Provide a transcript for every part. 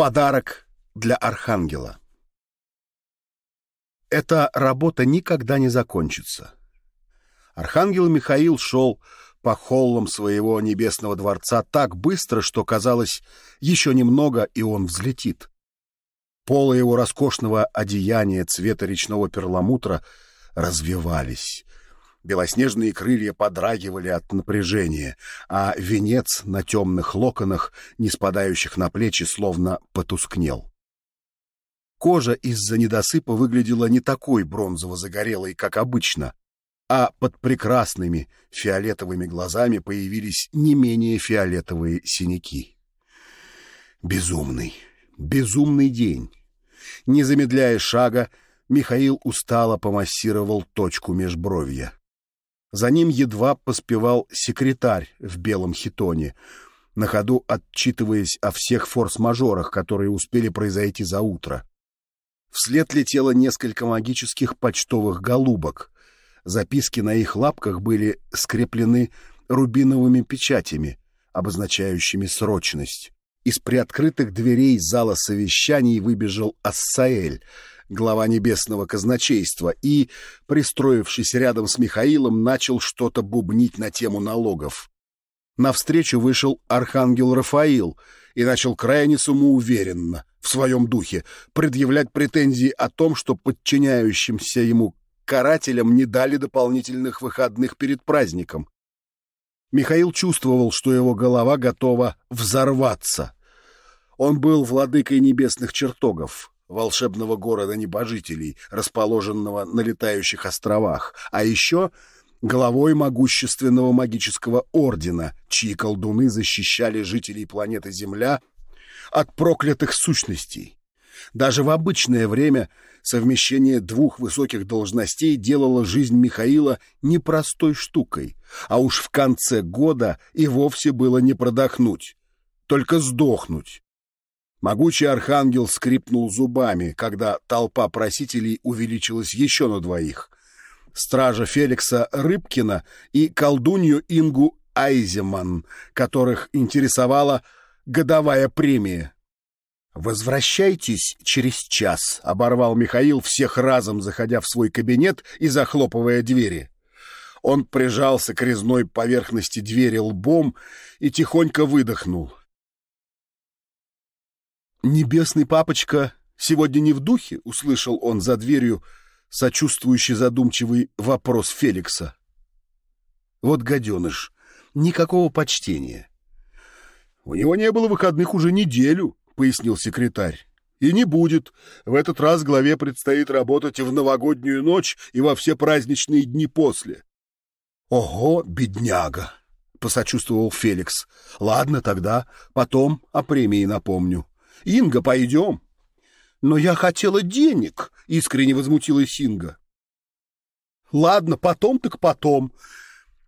Подарок для архангела. Эта работа никогда не закончится. Архангел Михаил шел по холлам своего небесного дворца так быстро, что казалось, еще немного, и он взлетит. Полы его роскошного одеяния цвета речного перламутра развивались. Белоснежные крылья подрагивали от напряжения, а венец на темных локонах, не спадающих на плечи, словно потускнел. Кожа из-за недосыпа выглядела не такой бронзово-загорелой, как обычно, а под прекрасными фиолетовыми глазами появились не менее фиолетовые синяки. Безумный, безумный день. Не замедляя шага, Михаил устало помассировал точку межбровья. За ним едва поспевал секретарь в белом хитоне, на ходу отчитываясь о всех форс-мажорах, которые успели произойти за утро. Вслед летело несколько магических почтовых голубок. Записки на их лапках были скреплены рубиновыми печатями, обозначающими срочность. Из приоткрытых дверей зала совещаний выбежал Ассаэль, глава небесного казначейства, и, пристроившись рядом с Михаилом, начал что-то бубнить на тему налогов. Навстречу вышел архангел Рафаил и начал крайне самоуверенно, в своем духе, предъявлять претензии о том, что подчиняющимся ему карателям не дали дополнительных выходных перед праздником. Михаил чувствовал, что его голова готова взорваться. Он был владыкой небесных чертогов, волшебного города небожителей, расположенного на летающих островах, а еще главой могущественного магического ордена, чьи колдуны защищали жителей планеты Земля от проклятых сущностей. Даже в обычное время совмещение двух высоких должностей делало жизнь Михаила непростой штукой, а уж в конце года и вовсе было не продохнуть, только сдохнуть. Могучий архангел скрипнул зубами, когда толпа просителей увеличилась еще на двоих. Стража Феликса Рыбкина и колдунью Ингу Айземан, которых интересовала годовая премия. «Возвращайтесь через час», — оборвал Михаил всех разом, заходя в свой кабинет и захлопывая двери. Он прижался к резной поверхности двери лбом и тихонько выдохнул. «Небесный папочка сегодня не в духе?» — услышал он за дверью сочувствующий задумчивый вопрос Феликса. «Вот гаденыш, никакого почтения». «У него не было выходных уже неделю», пояснил секретарь. И не будет. В этот раз главе предстоит работать в новогоднюю ночь и во все праздничные дни после. Ого, бедняга, посочувствовал Феликс. Ладно тогда, потом о премии напомню. Инга, пойдем. Но я хотела денег, искренне возмутилась Инга. Ладно, потом так потом.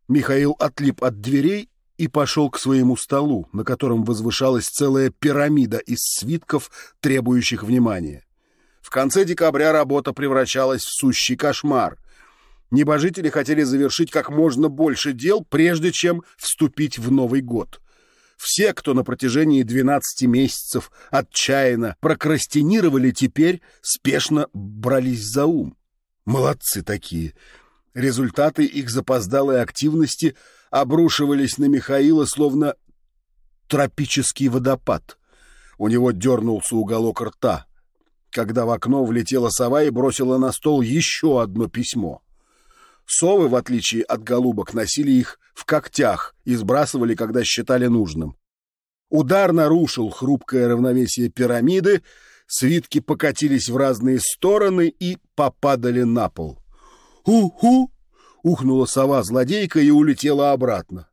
Михаил отлип от дверей и пошел к своему столу, на котором возвышалась целая пирамида из свитков, требующих внимания. В конце декабря работа превращалась в сущий кошмар. Небожители хотели завершить как можно больше дел, прежде чем вступить в Новый год. Все, кто на протяжении 12 месяцев отчаянно прокрастинировали, теперь спешно брались за ум. Молодцы такие. Результаты их запоздалой активности – обрушивались на Михаила, словно тропический водопад. У него дернулся уголок рта, когда в окно влетела сова и бросила на стол еще одно письмо. Совы, в отличие от голубок, носили их в когтях и сбрасывали, когда считали нужным. Удар нарушил хрупкое равновесие пирамиды, свитки покатились в разные стороны и попадали на пол. «Ху-ху!» ухнула сова-злодейка и улетела обратно.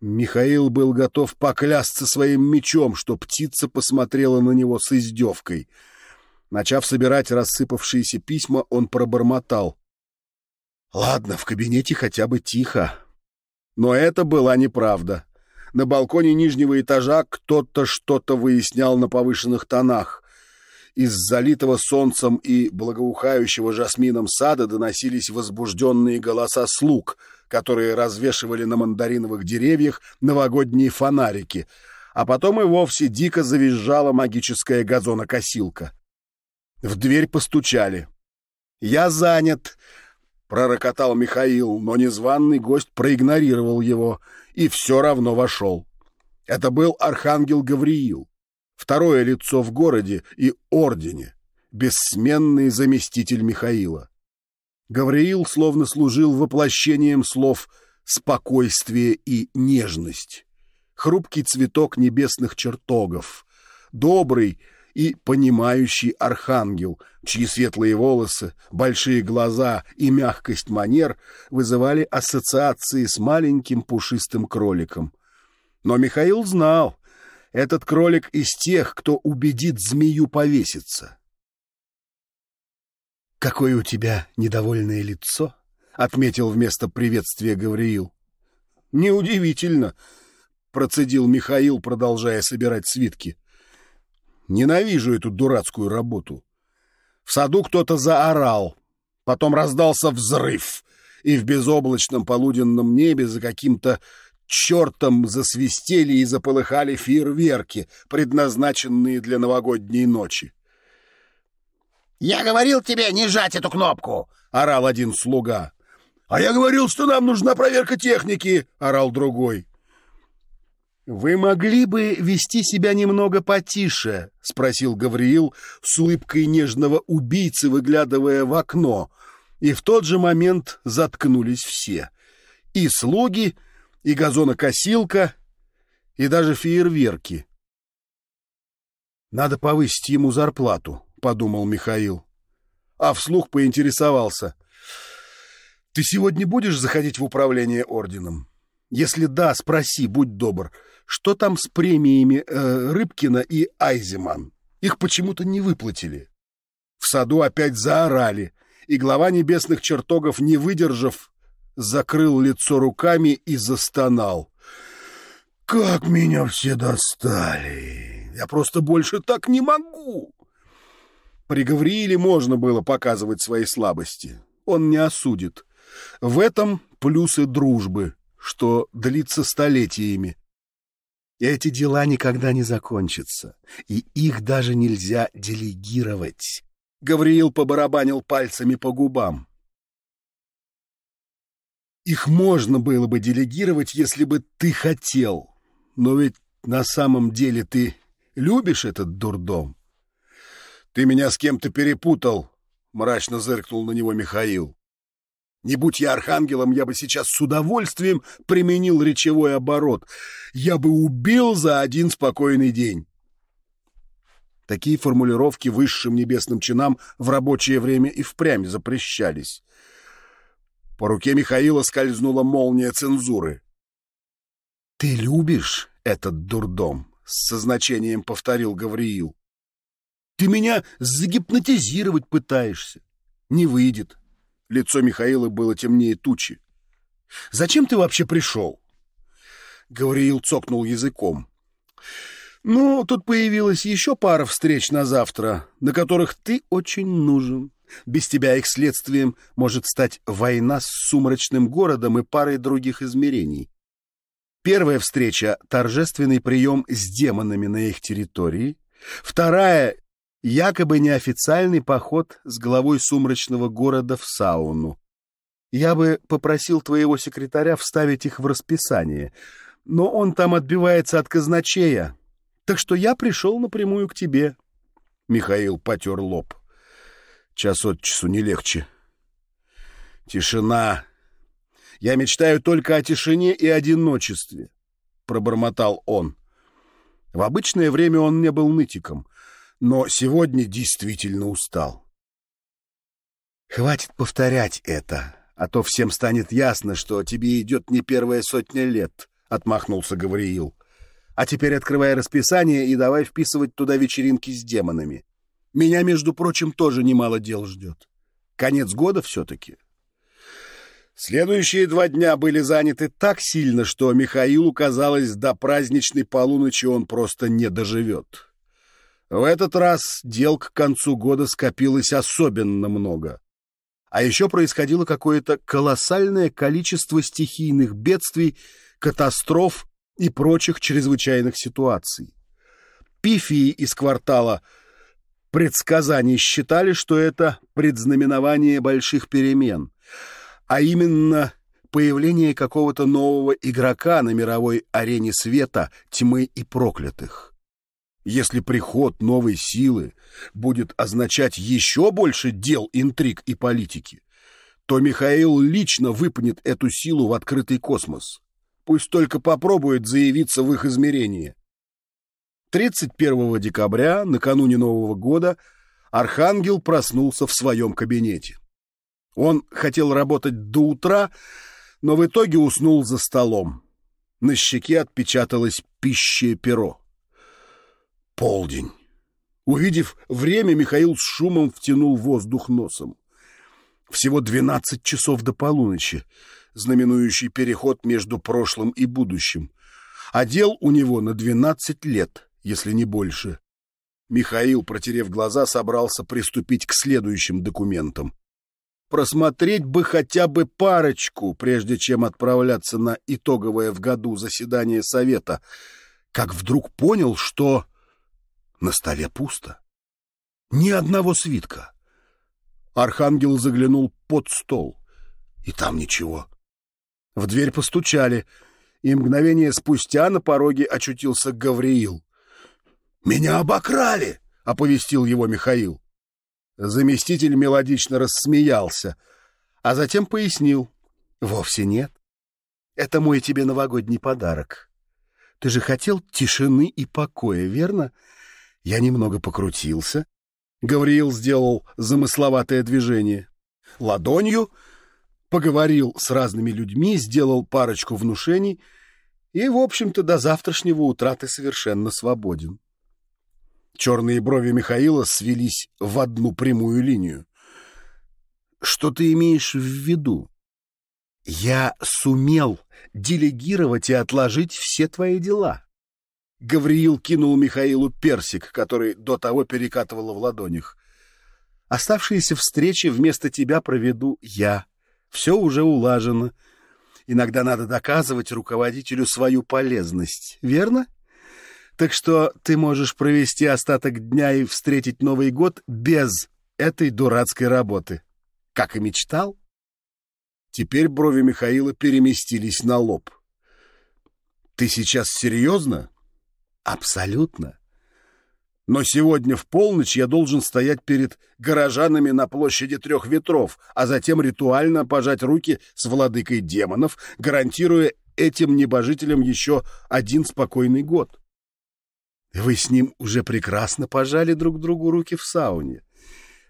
Михаил был готов поклясться своим мечом, что птица посмотрела на него с издевкой. Начав собирать рассыпавшиеся письма, он пробормотал. «Ладно, в кабинете хотя бы тихо». Но это была неправда. На балконе нижнего этажа кто-то что-то выяснял на повышенных тонах. Из залитого солнцем и благоухающего жасмином сада доносились возбужденные голоса слуг, которые развешивали на мандариновых деревьях новогодние фонарики, а потом и вовсе дико завизжала магическая газонокосилка. В дверь постучали. «Я занят!» — пророкотал Михаил, но незваный гость проигнорировал его и все равно вошел. Это был архангел Гавриил, второе лицо в городе и ордене, бессменный заместитель Михаила. Гавриил словно служил воплощением слов «спокойствие» и «нежность». Хрупкий цветок небесных чертогов, добрый и понимающий архангел, чьи светлые волосы, большие глаза и мягкость манер вызывали ассоциации с маленьким пушистым кроликом. Но Михаил знал, этот кролик из тех, кто убедит змею повеситься. «Какое у тебя недовольное лицо!» — отметил вместо приветствия Гавриил. «Неудивительно!» — процедил Михаил, продолжая собирать свитки. Ненавижу эту дурацкую работу. В саду кто-то заорал, потом раздался взрыв, и в безоблачном полуденном небе за каким-то чертом засвистели и заполыхали фейерверки, предназначенные для новогодней ночи. «Я говорил тебе не жать эту кнопку!» — орал один слуга. «А я говорил, что нам нужна проверка техники!» — орал другой. «Вы могли бы вести себя немного потише?» — спросил Гавриил с улыбкой нежного убийцы, выглядывая в окно. И в тот же момент заткнулись все. И слуги, и газонокосилка, и даже фейерверки. «Надо повысить ему зарплату», — подумал Михаил. А вслух поинтересовался. «Ты сегодня будешь заходить в управление орденом? Если да, спроси, будь добр» что там с премиями э, Рыбкина и Айземан. Их почему-то не выплатили. В саду опять заорали, и глава небесных чертогов, не выдержав, закрыл лицо руками и застонал. «Как меня все достали! Я просто больше так не могу!» При Гаврииле можно было показывать свои слабости. Он не осудит. В этом плюсы дружбы, что длится столетиями. Эти дела никогда не закончатся, и их даже нельзя делегировать. Гавриил побарабанил пальцами по губам. Их можно было бы делегировать, если бы ты хотел. Но ведь на самом деле ты любишь этот дурдом. Ты меня с кем-то перепутал, мрачно зыркнул на него Михаил. Не будь я архангелом, я бы сейчас с удовольствием применил речевой оборот. Я бы убил за один спокойный день. Такие формулировки высшим небесным чинам в рабочее время и впрямь запрещались. По руке Михаила скользнула молния цензуры. — Ты любишь этот дурдом? — с значением повторил Гавриил. — Ты меня загипнотизировать пытаешься. Не выйдет. — Лицо Михаила было темнее тучи. «Зачем ты вообще пришел?» Гавриил цокнул языком. «Ну, тут появилась еще пара встреч на завтра, на которых ты очень нужен. Без тебя их следствием может стать война с сумрачным городом и парой других измерений. Первая встреча — торжественный прием с демонами на их территории. Вторая якобы неофициальный поход с главой сумрачного города в сауну. Я бы попросил твоего секретаря вставить их в расписание, но он там отбивается от казначея, так что я пришел напрямую к тебе. Михаил потер лоб. Час от часу не легче. Тишина. Я мечтаю только о тишине и одиночестве, — пробормотал он. В обычное время он не был нытиком — но сегодня действительно устал. «Хватит повторять это, а то всем станет ясно, что тебе идет не первая сотня лет», — отмахнулся Гавриил. «А теперь открывай расписание и давай вписывать туда вечеринки с демонами. Меня, между прочим, тоже немало дел ждет. Конец года все-таки». Следующие два дня были заняты так сильно, что Михаилу казалось, до праздничной полуночи он просто не доживет. В этот раз дел к концу года скопилось особенно много. А еще происходило какое-то колоссальное количество стихийных бедствий, катастроф и прочих чрезвычайных ситуаций. Пифии из квартала предсказаний считали, что это предзнаменование больших перемен, а именно появление какого-то нового игрока на мировой арене света, тьмы и проклятых. Если приход новой силы будет означать еще больше дел, интриг и политики, то Михаил лично выпнет эту силу в открытый космос. Пусть только попробует заявиться в их измерение. 31 декабря, накануне Нового года, Архангел проснулся в своем кабинете. Он хотел работать до утра, но в итоге уснул за столом. На щеке отпечаталось пищее перо. Полдень. Увидев время, Михаил с шумом втянул воздух носом. Всего двенадцать часов до полуночи, знаменующий переход между прошлым и будущим. А дел у него на двенадцать лет, если не больше. Михаил, протерев глаза, собрался приступить к следующим документам. Просмотреть бы хотя бы парочку, прежде чем отправляться на итоговое в году заседание Совета, как вдруг понял, что на столе пусто. Ни одного свитка. Архангел заглянул под стол, и там ничего. В дверь постучали, и мгновение спустя на пороге очутился Гавриил. «Меня обокрали!» — оповестил его Михаил. Заместитель мелодично рассмеялся, а затем пояснил. «Вовсе нет. Это мой тебе новогодний подарок. Ты же хотел тишины и покоя, верно? Я немного покрутился. Гавриил сделал замысловатое движение. Ладонью поговорил с разными людьми, сделал парочку внушений и, в общем-то, до завтрашнего утра ты совершенно свободен. Черные брови Михаила свелись в одну прямую линию. Что ты имеешь в виду? Я сумел делегировать и отложить все твои дела. Гавриил кинул Михаилу персик, который до того перекатывало в ладонях. Оставшиеся встречи вместо тебя проведу я. Все уже улажено. Иногда надо доказывать руководителю свою полезность, верно? Так что ты можешь провести остаток дня и встретить Новый год без этой дурацкой работы. Как и мечтал. Теперь брови Михаила переместились на лоб. Ты сейчас серьезно? Абсолютно. Но сегодня в полночь я должен стоять перед горожанами на площади трех ветров, а затем ритуально пожать руки с владыкой демонов, гарантируя этим небожителям еще один спокойный год. Вы с ним уже прекрасно пожали друг другу руки в сауне.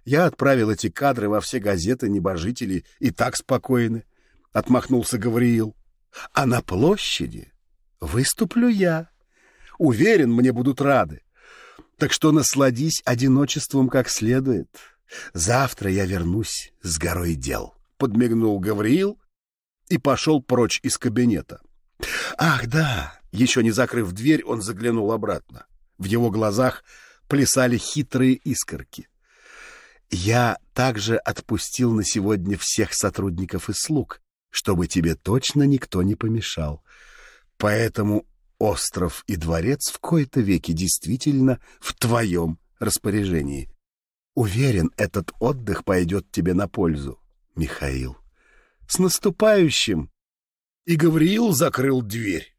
Я отправил эти кадры во все газеты небожители и так спокойны, — отмахнулся Гавриил. А на площади выступлю я. Уверен, мне будут рады. Так что насладись одиночеством как следует. Завтра я вернусь с горой дел. Подмигнул Гавриил и пошел прочь из кабинета. Ах, да! Еще не закрыв дверь, он заглянул обратно. В его глазах плясали хитрые искорки. Я также отпустил на сегодня всех сотрудников и слуг, чтобы тебе точно никто не помешал. Поэтому остров и дворец в кои-то веки действительно в твоем распоряжении. Уверен, этот отдых пойдет тебе на пользу, Михаил. С наступающим! И Гавриил закрыл дверь.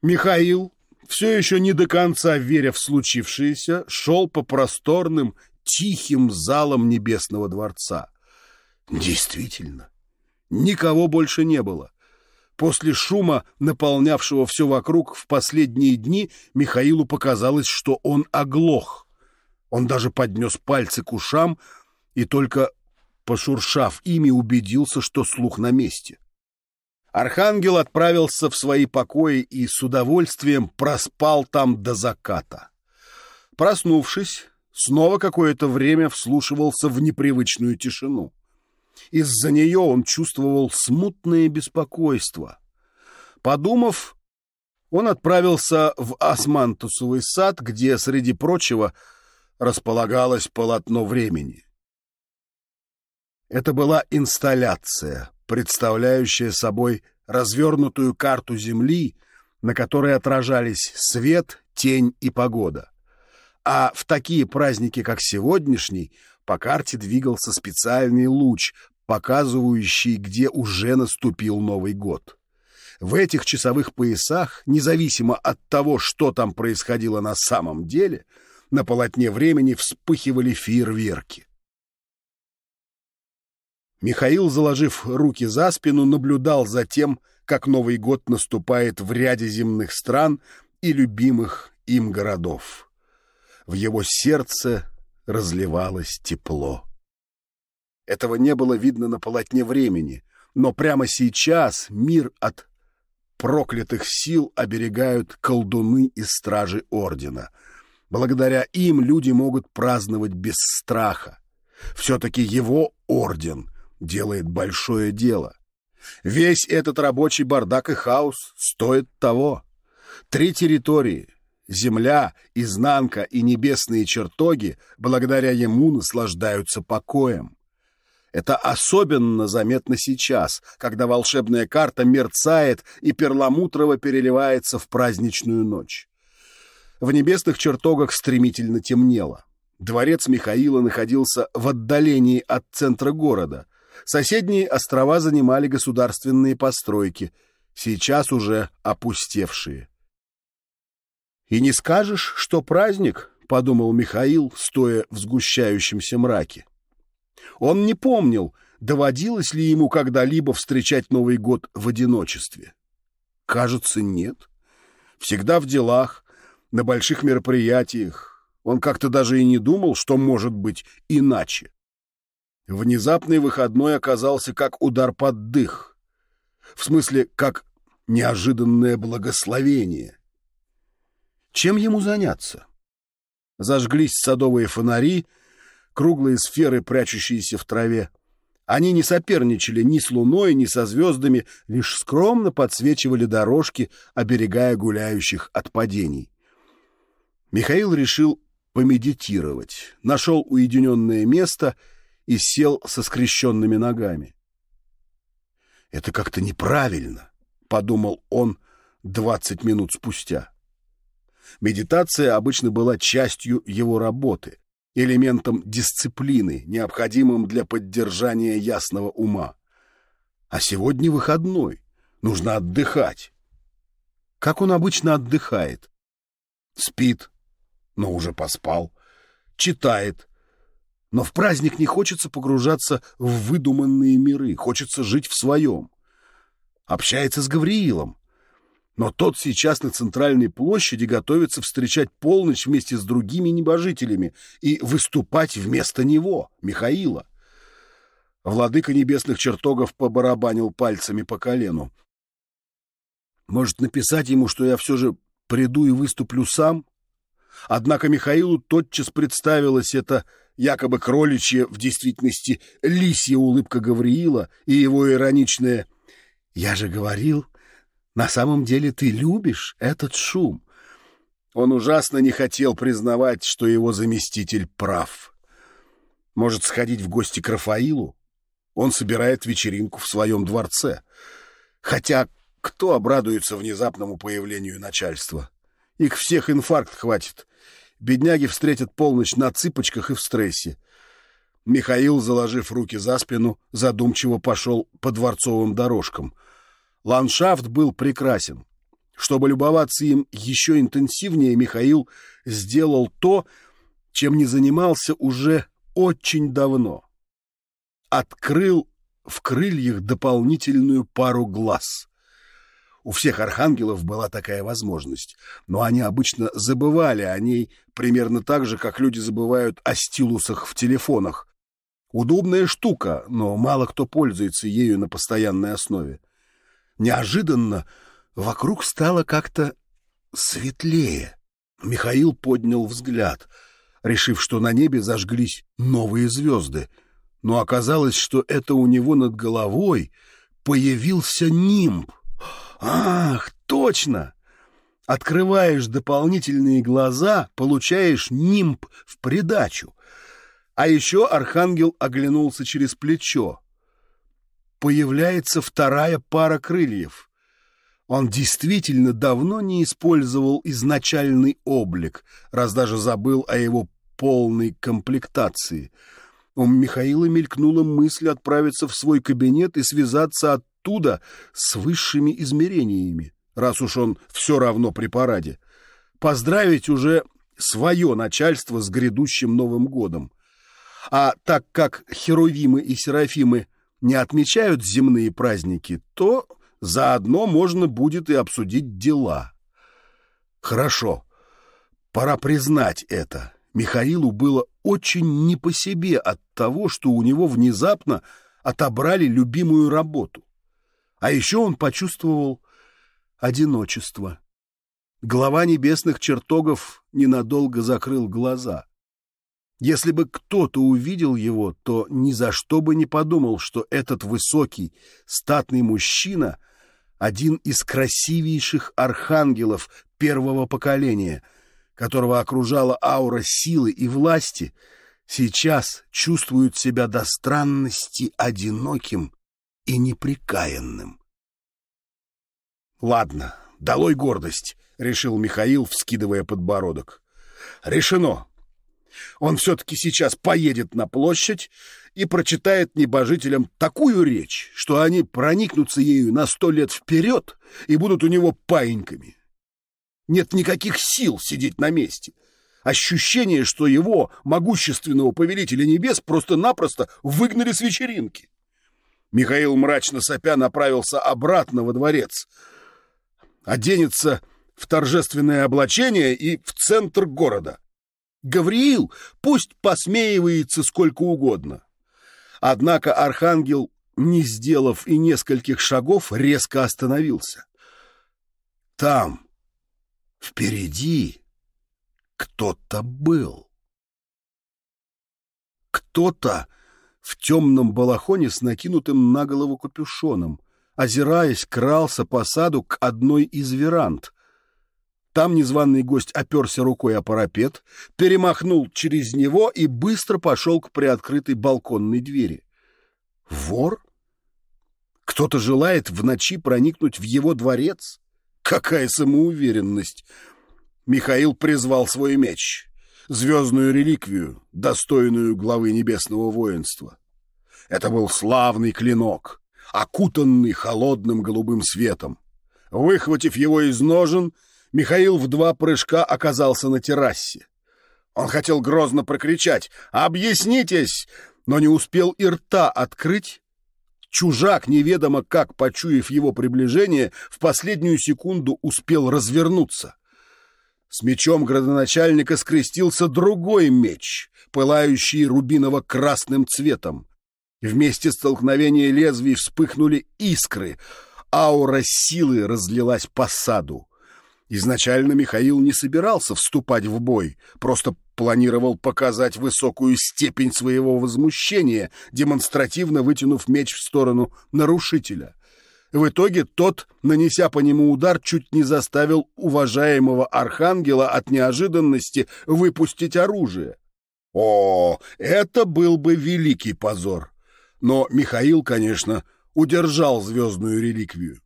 Михаил, все еще не до конца веря в случившееся, шел по просторным, тихим залам небесного дворца. Действительно, никого больше не было. После шума, наполнявшего все вокруг в последние дни, Михаилу показалось, что он оглох. Он даже поднес пальцы к ушам и только пошуршав ими, убедился, что слух на месте. Архангел отправился в свои покои и с удовольствием проспал там до заката. Проснувшись, снова какое-то время вслушивался в непривычную тишину. Из-за нее он чувствовал смутное беспокойство. Подумав, он отправился в Османтусовый сад, где, среди прочего, располагалось полотно времени. Это была инсталляция, представляющая собой развернутую карту Земли, на которой отражались свет, тень и погода. А в такие праздники, как сегодняшний, по карте двигался специальный луч, показывающий, где уже наступил Новый год. В этих часовых поясах, независимо от того, что там происходило на самом деле, на полотне времени вспыхивали фейерверки. Михаил, заложив руки за спину, наблюдал за тем, как Новый год наступает в ряде земных стран и любимых им городов. В его сердце разливалось тепло. Этого не было видно на полотне времени, но прямо сейчас мир от проклятых сил оберегают колдуны и стражи Ордена. Благодаря им люди могут праздновать без страха. Все-таки его Орден делает большое дело. Весь этот рабочий бардак и хаос стоит того. Три территории — земля, изнанка и небесные чертоги — благодаря ему наслаждаются покоем. Это особенно заметно сейчас, когда волшебная карта мерцает и перламутрово переливается в праздничную ночь. В небесных чертогах стремительно темнело. Дворец Михаила находился в отдалении от центра города. Соседние острова занимали государственные постройки, сейчас уже опустевшие. «И не скажешь, что праздник?» — подумал Михаил, стоя в сгущающемся мраке. Он не помнил, доводилось ли ему когда-либо встречать Новый год в одиночестве. Кажется, нет. Всегда в делах, на больших мероприятиях. Он как-то даже и не думал, что может быть иначе. Внезапный выходной оказался как удар под дых. В смысле, как неожиданное благословение. Чем ему заняться? Зажглись садовые фонари — круглые сферы, прячущиеся в траве. Они не соперничали ни с луной, ни со звездами, лишь скромно подсвечивали дорожки, оберегая гуляющих от падений. Михаил решил помедитировать, нашел уединенное место и сел со скрещенными ногами. «Это как-то неправильно», — подумал он двадцать минут спустя. Медитация обычно была частью его работы, элементом дисциплины, необходимым для поддержания ясного ума. А сегодня выходной, нужно отдыхать. Как он обычно отдыхает? Спит, но уже поспал, читает. Но в праздник не хочется погружаться в выдуманные миры, хочется жить в своем. Общается с Гавриилом, но тот сейчас на центральной площади готовится встречать полночь вместе с другими небожителями и выступать вместо него, Михаила. Владыка небесных чертогов побарабанил пальцами по колену. Может, написать ему, что я все же приду и выступлю сам? Однако Михаилу тотчас представилась эта якобы кроличья, в действительности лисья улыбка Гавриила и его ироничное «Я же говорил, на самом деле ты любишь этот шум. Он ужасно не хотел признавать, что его заместитель прав. Может, сходить в гости к Рафаилу? Он собирает вечеринку в своем дворце. Хотя кто обрадуется внезапному появлению начальства? Их всех инфаркт хватит. Бедняги встретят полночь на цыпочках и в стрессе. Михаил, заложив руки за спину, задумчиво пошел по дворцовым дорожкам — Ландшафт был прекрасен. Чтобы любоваться им еще интенсивнее, Михаил сделал то, чем не занимался уже очень давно. Открыл в крыльях дополнительную пару глаз. У всех архангелов была такая возможность, но они обычно забывали о ней примерно так же, как люди забывают о стилусах в телефонах. Удобная штука, но мало кто пользуется ею на постоянной основе. Неожиданно вокруг стало как-то светлее. Михаил поднял взгляд, решив, что на небе зажглись новые звезды. Но оказалось, что это у него над головой появился нимб. Ах, точно! Открываешь дополнительные глаза, получаешь нимб в придачу. А еще архангел оглянулся через плечо. Появляется вторая пара крыльев. Он действительно давно не использовал изначальный облик, раз даже забыл о его полной комплектации. У Михаила мелькнула мысль отправиться в свой кабинет и связаться оттуда с высшими измерениями, раз уж он все равно при параде. Поздравить уже свое начальство с грядущим Новым годом. А так как Херувимы и Серафимы не отмечают земные праздники, то заодно можно будет и обсудить дела. Хорошо, пора признать это. Михаилу было очень не по себе от того, что у него внезапно отобрали любимую работу. А еще он почувствовал одиночество. Глава небесных чертогов ненадолго закрыл глаза. Если бы кто-то увидел его, то ни за что бы не подумал, что этот высокий, статный мужчина — один из красивейших архангелов первого поколения, которого окружала аура силы и власти, сейчас чувствует себя до странности одиноким и неприкаянным. «Ладно, долой гордость», — решил Михаил, вскидывая подбородок. «Решено. Он все-таки сейчас поедет на площадь и прочитает небожителям такую речь, что они проникнутся ею на сто лет вперед и будут у него паиньками. Нет никаких сил сидеть на месте. Ощущение, что его, могущественного повелителя небес, просто-напросто выгнали с вечеринки. Михаил мрачно сопя направился обратно во дворец. Оденется в торжественное облачение и в центр города. Гавриил пусть посмеивается сколько угодно. Однако архангел, не сделав и нескольких шагов, резко остановился. Там, впереди, кто-то был. Кто-то в темном балахоне с накинутым на голову капюшоном, озираясь, крался по саду к одной из веранд — там незваный гость оперся рукой о парапет, перемахнул через него и быстро пошел к приоткрытой балконной двери. Вор? Кто-то желает в ночи проникнуть в его дворец? Какая самоуверенность! Михаил призвал свой меч, звездную реликвию, достойную главы небесного воинства. Это был славный клинок, окутанный холодным голубым светом. Выхватив его из ножен, Михаил в два прыжка оказался на террасе. Он хотел грозно прокричать «Объяснитесь!», но не успел и рта открыть. Чужак, неведомо как почуяв его приближение, в последнюю секунду успел развернуться. С мечом градоначальника скрестился другой меч, пылающий рубиново-красным цветом. Вместе столкновения лезвий вспыхнули искры, аура силы разлилась по саду. Изначально Михаил не собирался вступать в бой, просто планировал показать высокую степень своего возмущения, демонстративно вытянув меч в сторону нарушителя. В итоге тот, нанеся по нему удар, чуть не заставил уважаемого архангела от неожиданности выпустить оружие. О, это был бы великий позор! Но Михаил, конечно, удержал звездную реликвию.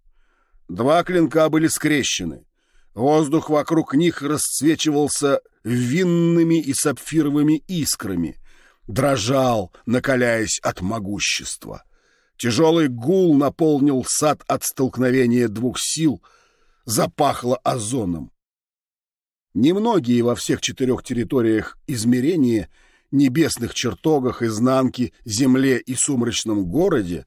Два клинка были скрещены — Воздух вокруг них расцвечивался винными и сапфировыми искрами, дрожал, накаляясь от могущества. Тяжелый гул наполнил сад от столкновения двух сил, запахло озоном. Немногие во всех четырех территориях измерения, небесных чертогах, изнанке, земле и сумрачном городе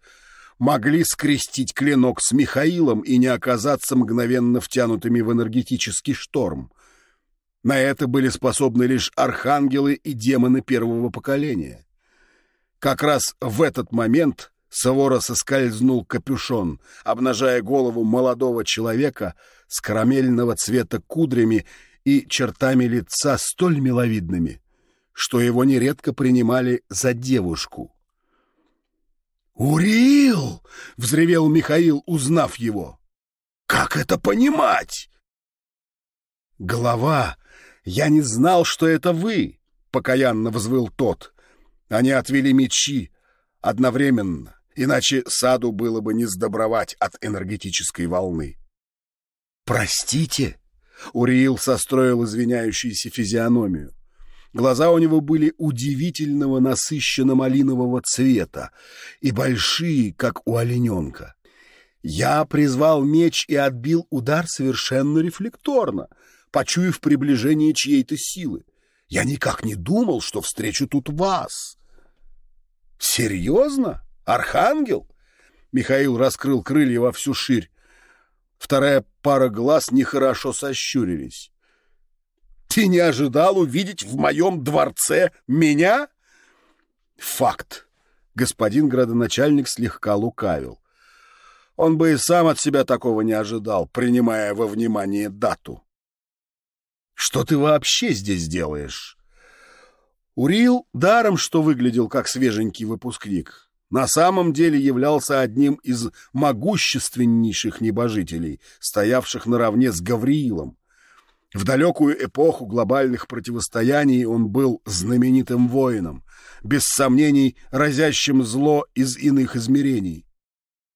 могли скрестить клинок с Михаилом и не оказаться мгновенно втянутыми в энергетический шторм. На это были способны лишь архангелы и демоны первого поколения. Как раз в этот момент Савора соскользнул капюшон, обнажая голову молодого человека с карамельного цвета кудрями и чертами лица столь миловидными, что его нередко принимали за девушку — «Урил!» — взревел Михаил, узнав его. «Как это понимать?» «Голова, я не знал, что это вы!» — покаянно взвыл тот. Они отвели мечи одновременно, иначе саду было бы не сдобровать от энергетической волны. «Простите?» — Уриил состроил извиняющуюся физиономию. Глаза у него были удивительного насыщенно-малинового цвета и большие, как у олененка. Я призвал меч и отбил удар совершенно рефлекторно, почуяв приближение чьей-то силы. Я никак не думал, что встречу тут вас. Серьезно? Архангел? Михаил раскрыл крылья во всю ширь. Вторая пара глаз нехорошо сощурились. Ты не ожидал увидеть в моем дворце меня? Факт. Господин градоначальник слегка лукавил. Он бы и сам от себя такого не ожидал, принимая во внимание дату. Что ты вообще здесь делаешь? Урил даром, что выглядел как свеженький выпускник, на самом деле являлся одним из могущественнейших небожителей, стоявших наравне с Гавриилом. В далекую эпоху глобальных противостояний он был знаменитым воином, без сомнений разящим зло из иных измерений.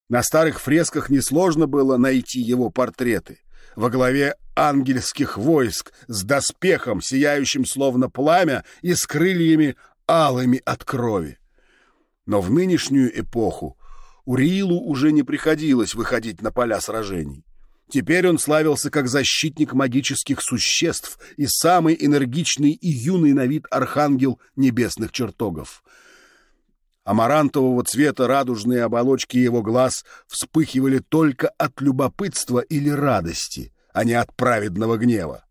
На старых фресках несложно было найти его портреты — во главе ангельских войск с доспехом, сияющим словно пламя, и с крыльями алыми от крови. Но в нынешнюю эпоху Уриилу уже не приходилось выходить на поля сражений. Теперь он славился как защитник магических существ и самый энергичный и юный на вид архангел небесных чертогов — Амарантового цвета радужные оболочки его глаз вспыхивали только от любопытства или радости, а не от праведного гнева.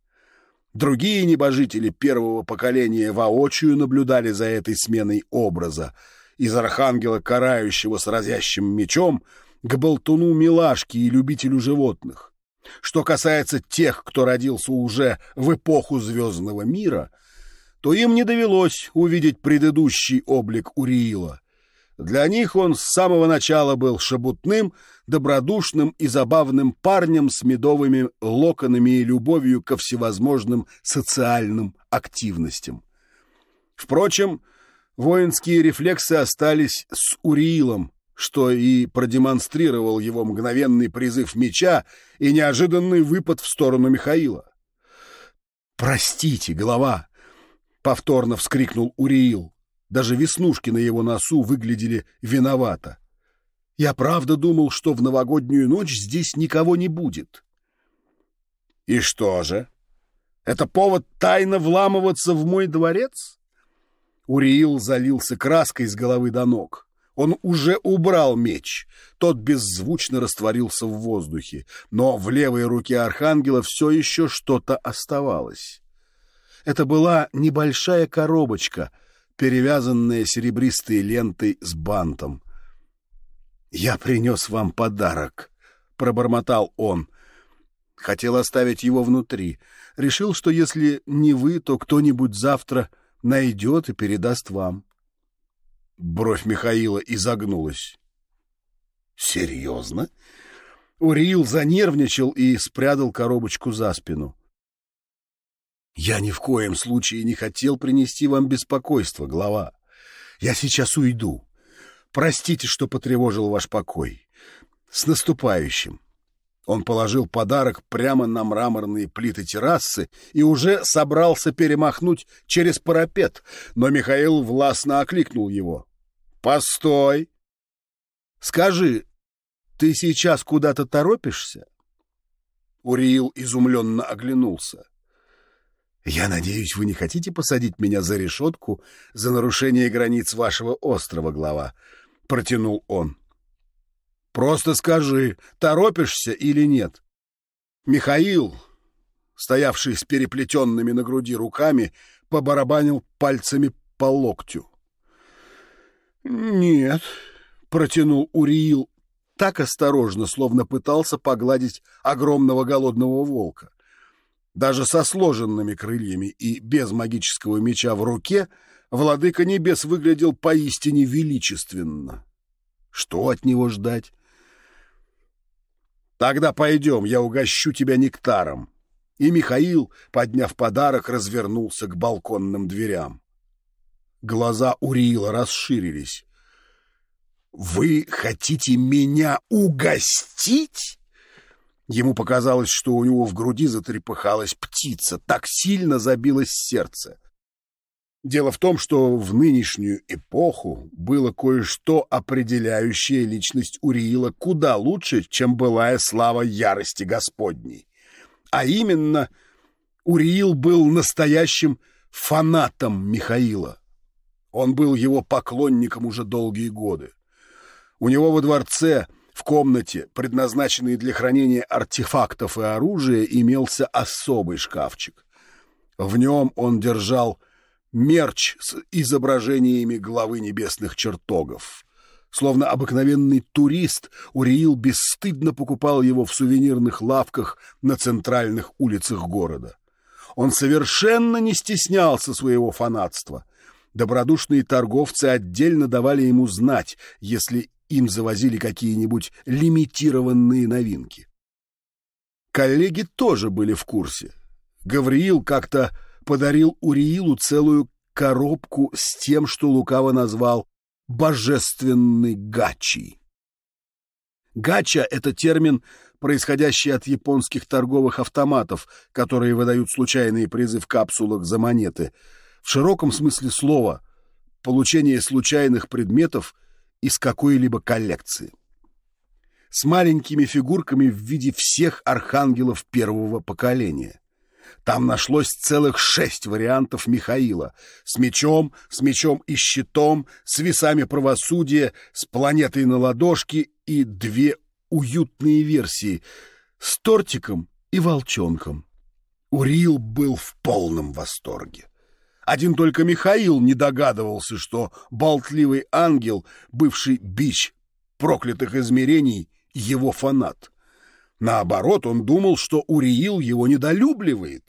Другие небожители первого поколения воочию наблюдали за этой сменой образа, из архангела, карающего с разящим мечом, к болтуну милашки и любителю животных. Что касается тех, кто родился уже в эпоху звездного мира, то им не довелось увидеть предыдущий облик Уриила. Для них он с самого начала был шебутным, добродушным и забавным парнем с медовыми локонами и любовью ко всевозможным социальным активностям. Впрочем, воинские рефлексы остались с Уриилом, что и продемонстрировал его мгновенный призыв меча и неожиданный выпад в сторону Михаила. «Простите, голова!» — повторно вскрикнул Уриил. Даже веснушки на его носу выглядели виновато. Я правда думал, что в новогоднюю ночь здесь никого не будет. И что же? Это повод тайно вламываться в мой дворец? Уриил залился краской с головы до ног. Он уже убрал меч. Тот беззвучно растворился в воздухе, но в левой руке архангела все еще что-то оставалось. Это была небольшая коробочка, перевязанная серебристой лентой с бантом. «Я принес вам подарок», — пробормотал он. Хотел оставить его внутри. Решил, что если не вы, то кто-нибудь завтра найдет и передаст вам. Бровь Михаила изогнулась. «Серьезно?» Уриил занервничал и спрятал коробочку за спину. «Я ни в коем случае не хотел принести вам беспокойство, глава. Я сейчас уйду. Простите, что потревожил ваш покой. С наступающим!» Он положил подарок прямо на мраморные плиты террасы и уже собрался перемахнуть через парапет, но Михаил властно окликнул его. «Постой! Скажи, ты сейчас куда-то торопишься?» Уриил изумленно оглянулся. «Я надеюсь, вы не хотите посадить меня за решетку за нарушение границ вашего острова, глава?» — протянул он. «Просто скажи, торопишься или нет?» Михаил, стоявший с переплетенными на груди руками, побарабанил пальцами по локтю. «Нет», — протянул Уриил так осторожно, словно пытался погладить огромного голодного волка. Даже со сложенными крыльями и без магического меча в руке владыка небес выглядел поистине величественно. Что от него ждать? Тогда пойдем, я угощу тебя нектаром. И Михаил, подняв подарок, развернулся к балконным дверям. Глаза Уриила расширились. Вы хотите меня угостить? Ему показалось, что у него в груди затрепыхалась птица, так сильно забилось сердце. Дело в том, что в нынешнюю эпоху было кое-что, определяющее личность Уриила куда лучше, чем былая слава ярости Господней. А именно, Уриил был настоящим фанатом Михаила. Он был его поклонником уже долгие годы. У него во дворце в комнате, предназначенной для хранения артефактов и оружия, имелся особый шкафчик. В нем он держал мерч с изображениями главы небесных чертогов. Словно обыкновенный турист, Уриил бесстыдно покупал его в сувенирных лавках на центральных улицах города. Он совершенно не стеснялся своего фанатства. Добродушные торговцы отдельно давали ему знать, если им завозили какие-нибудь лимитированные новинки. Коллеги тоже были в курсе. Гавриил как-то подарил Уриилу целую коробку с тем, что лукаво назвал «божественный гачи». Гача — это термин, происходящий от японских торговых автоматов, которые выдают случайные призы в капсулах за монеты. В широком смысле слова — получение случайных предметов — из какой-либо коллекции. С маленькими фигурками в виде всех архангелов первого поколения. Там нашлось целых шесть вариантов Михаила. С мечом, с мечом и щитом, с весами правосудия, с планетой на ладошке и две уютные версии с тортиком и волчонком. Урил был в полном восторге. Один только Михаил не догадывался, что болтливый ангел, бывший бич проклятых измерений, его фанат. Наоборот, он думал, что Уриил его недолюбливает.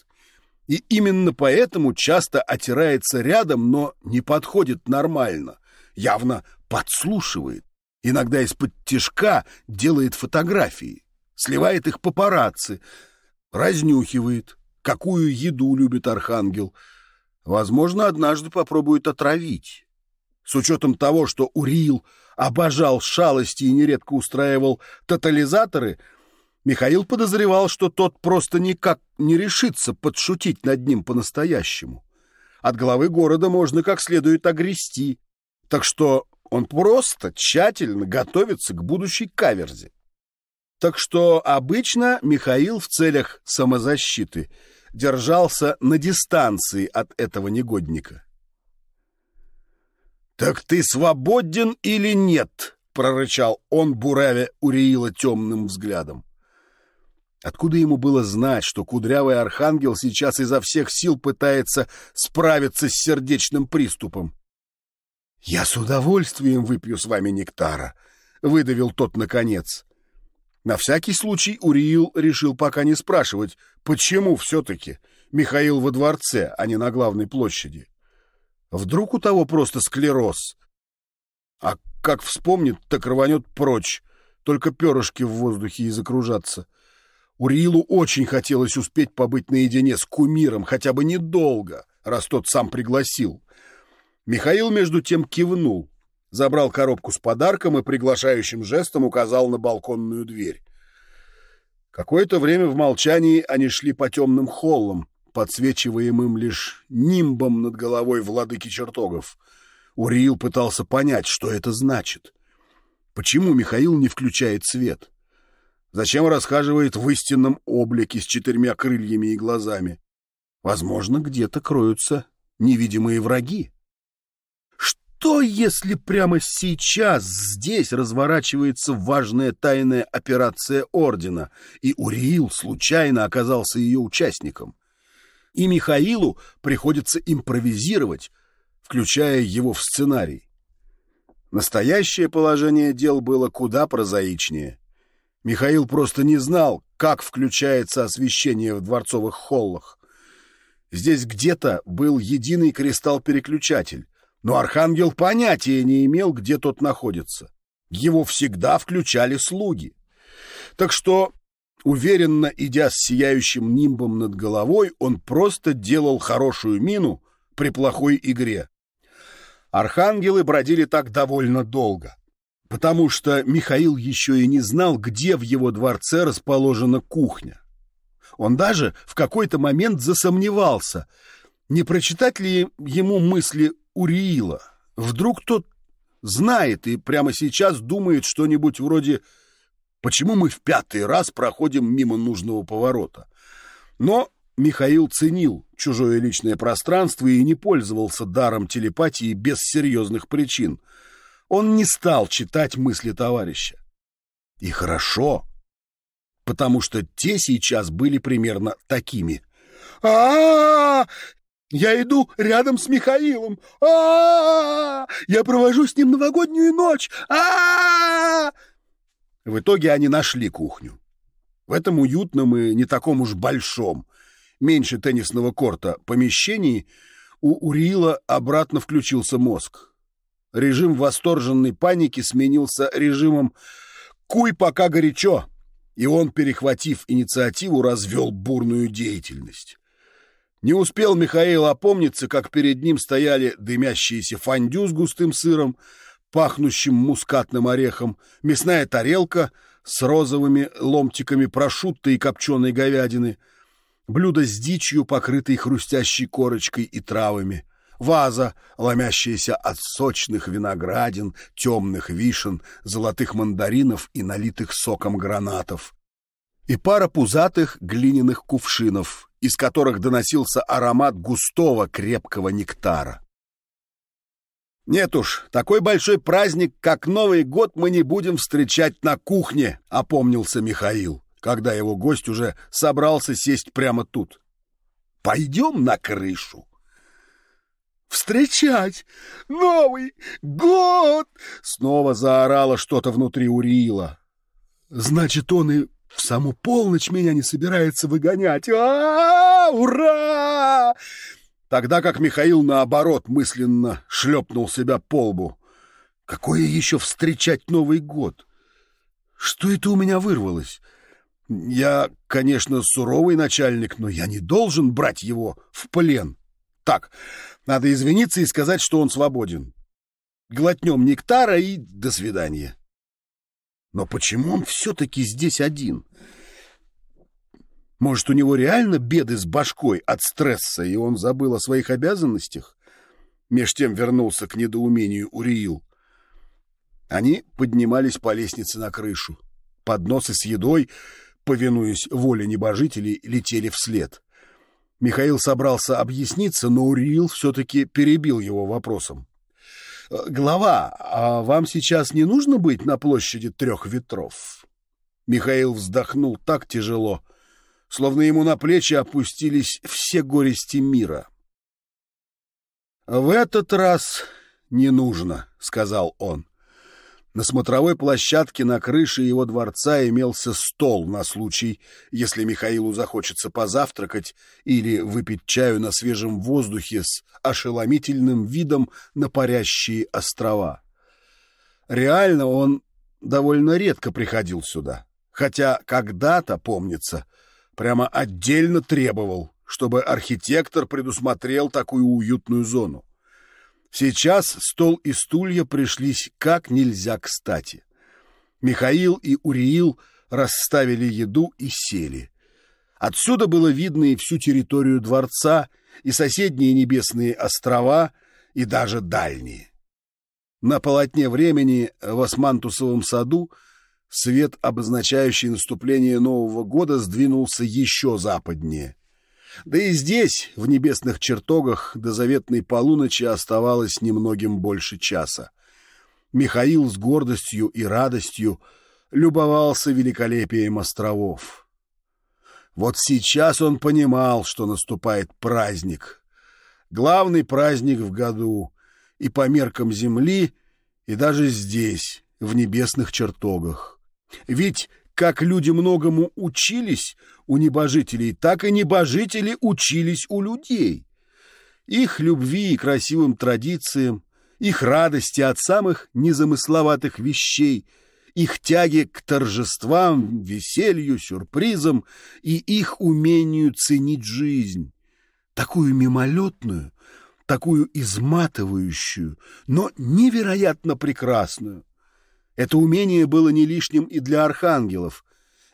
И именно поэтому часто отирается рядом, но не подходит нормально. Явно подслушивает. Иногда из-под тишка делает фотографии. Сливает их папарацци. Разнюхивает, какую еду любит архангел — Возможно, однажды попробует отравить. С учетом того, что Урил обожал шалости и нередко устраивал тотализаторы, Михаил подозревал, что тот просто никак не решится подшутить над ним по-настоящему. От главы города можно как следует огрести, так что он просто тщательно готовится к будущей каверзе. Так что обычно Михаил в целях самозащиты – держался на дистанции от этого негодника. «Так ты свободен или нет?» — прорычал он, буравя Уриила темным взглядом. Откуда ему было знать, что кудрявый архангел сейчас изо всех сил пытается справиться с сердечным приступом? «Я с удовольствием выпью с вами нектара», — выдавил тот наконец. На всякий случай Уриил решил пока не спрашивать, почему все-таки Михаил во дворце, а не на главной площади. Вдруг у того просто склероз. А как вспомнит, так рванет прочь, только перышки в воздухе и закружатся. Уриилу очень хотелось успеть побыть наедине с кумиром, хотя бы недолго, раз тот сам пригласил. Михаил, между тем, кивнул забрал коробку с подарком и приглашающим жестом указал на балконную дверь. Какое-то время в молчании они шли по темным холлам, подсвечиваемым лишь нимбом над головой владыки чертогов. Уриил пытался понять, что это значит. Почему Михаил не включает свет? Зачем расхаживает в истинном облике с четырьмя крыльями и глазами? Возможно, где-то кроются невидимые враги. Что, если прямо сейчас здесь разворачивается важная тайная операция Ордена, и Уриил случайно оказался ее участником? И Михаилу приходится импровизировать, включая его в сценарий. Настоящее положение дел было куда прозаичнее. Михаил просто не знал, как включается освещение в дворцовых холлах. Здесь где-то был единый кристалл-переключатель, но Архангел понятия не имел, где тот находится. Его всегда включали слуги. Так что, уверенно идя с сияющим нимбом над головой, он просто делал хорошую мину при плохой игре. Архангелы бродили так довольно долго. потому что Михаил еще и не знал, где в его дворце расположена кухня. Он даже в какой-то момент засомневался, не прочитать ли ему мысли Уриила. Вдруг тот знает и прямо сейчас думает что-нибудь вроде «Почему мы в пятый раз проходим мимо нужного поворота?» Но Михаил ценил чужое личное пространство и не пользовался даром телепатии без серьезных причин — он не стал читать мысли товарища. И хорошо, потому что те сейчас были примерно такими. а а, -а! Я иду рядом с Михаилом. а! Я провожу с ним новогоднюю ночь. а В итоге они нашли кухню. В этом уютном и не таком уж большом, меньше теннисного корта, помещении у Урила обратно включился мозг. Режим восторженной паники сменился режимом «Куй пока горячо», и он, перехватив инициативу, развел бурную деятельность. Не успел Михаил опомниться, как перед ним стояли дымящиеся фондю с густым сыром, пахнущим мускатным орехом, мясная тарелка с розовыми ломтиками прошуттой и копченой говядины, блюдо с дичью, покрытой хрустящей корочкой и травами, ваза, ломящаяся от сочных виноградин, темных вишен, золотых мандаринов и налитых соком гранатов, и пара пузатых глиняных кувшинов, из которых доносился аромат густого крепкого нектара. «Нет уж, такой большой праздник, как Новый год, мы не будем встречать на кухне», — опомнился Михаил, когда его гость уже собрался сесть прямо тут. «Пойдем на крышу» встречать Новый год!» Снова заорало что-то внутри Уриила. «Значит, он и в саму полночь меня не собирается выгонять! а, -а, -а Ура!» Тогда как Михаил, наоборот, мысленно шлепнул себя по лбу. «Какое еще встречать Новый год? Что это у меня вырвалось?» Я, конечно, суровый начальник, но я не должен брать его в плен. Так, надо извиниться и сказать, что он свободен. Глотнем нектара и до свидания. Но почему он все-таки здесь один? Может, у него реально беды с башкой от стресса, и он забыл о своих обязанностях? Меж тем вернулся к недоумению Уриил. Они поднимались по лестнице на крышу. Подносы с едой, повинуясь воле небожителей, летели вслед. Михаил собрался объясниться, но Урил все-таки перебил его вопросом. «Э, «Глава, а вам сейчас не нужно быть на площади трех ветров?» Михаил вздохнул так тяжело, словно ему на плечи опустились все горести мира. «В этот раз не нужно», — сказал он. На смотровой площадке на крыше его дворца имелся стол на случай, если Михаилу захочется позавтракать или выпить чаю на свежем воздухе с ошеломительным видом на парящие острова. Реально он довольно редко приходил сюда, хотя когда-то, помнится, прямо отдельно требовал, чтобы архитектор предусмотрел такую уютную зону. Сейчас стол и стулья пришлись как нельзя кстати. Михаил и Уриил расставили еду и сели. Отсюда было видно и всю территорию дворца, и соседние небесные острова, и даже дальние. На полотне времени в Османтусовом саду свет, обозначающий наступление Нового года, сдвинулся еще западнее — да и здесь, в небесных чертогах, до заветной полуночи оставалось немногим больше часа. Михаил с гордостью и радостью любовался великолепием островов. Вот сейчас он понимал, что наступает праздник. Главный праздник в году и по меркам Земли, и даже здесь, в небесных чертогах. Ведь как люди многому учились у небожителей, так и небожители учились у людей. Их любви и красивым традициям, их радости от самых незамысловатых вещей, их тяги к торжествам, веселью, сюрпризам и их умению ценить жизнь, такую мимолетную, такую изматывающую, но невероятно прекрасную. Это умение было не лишним и для архангелов,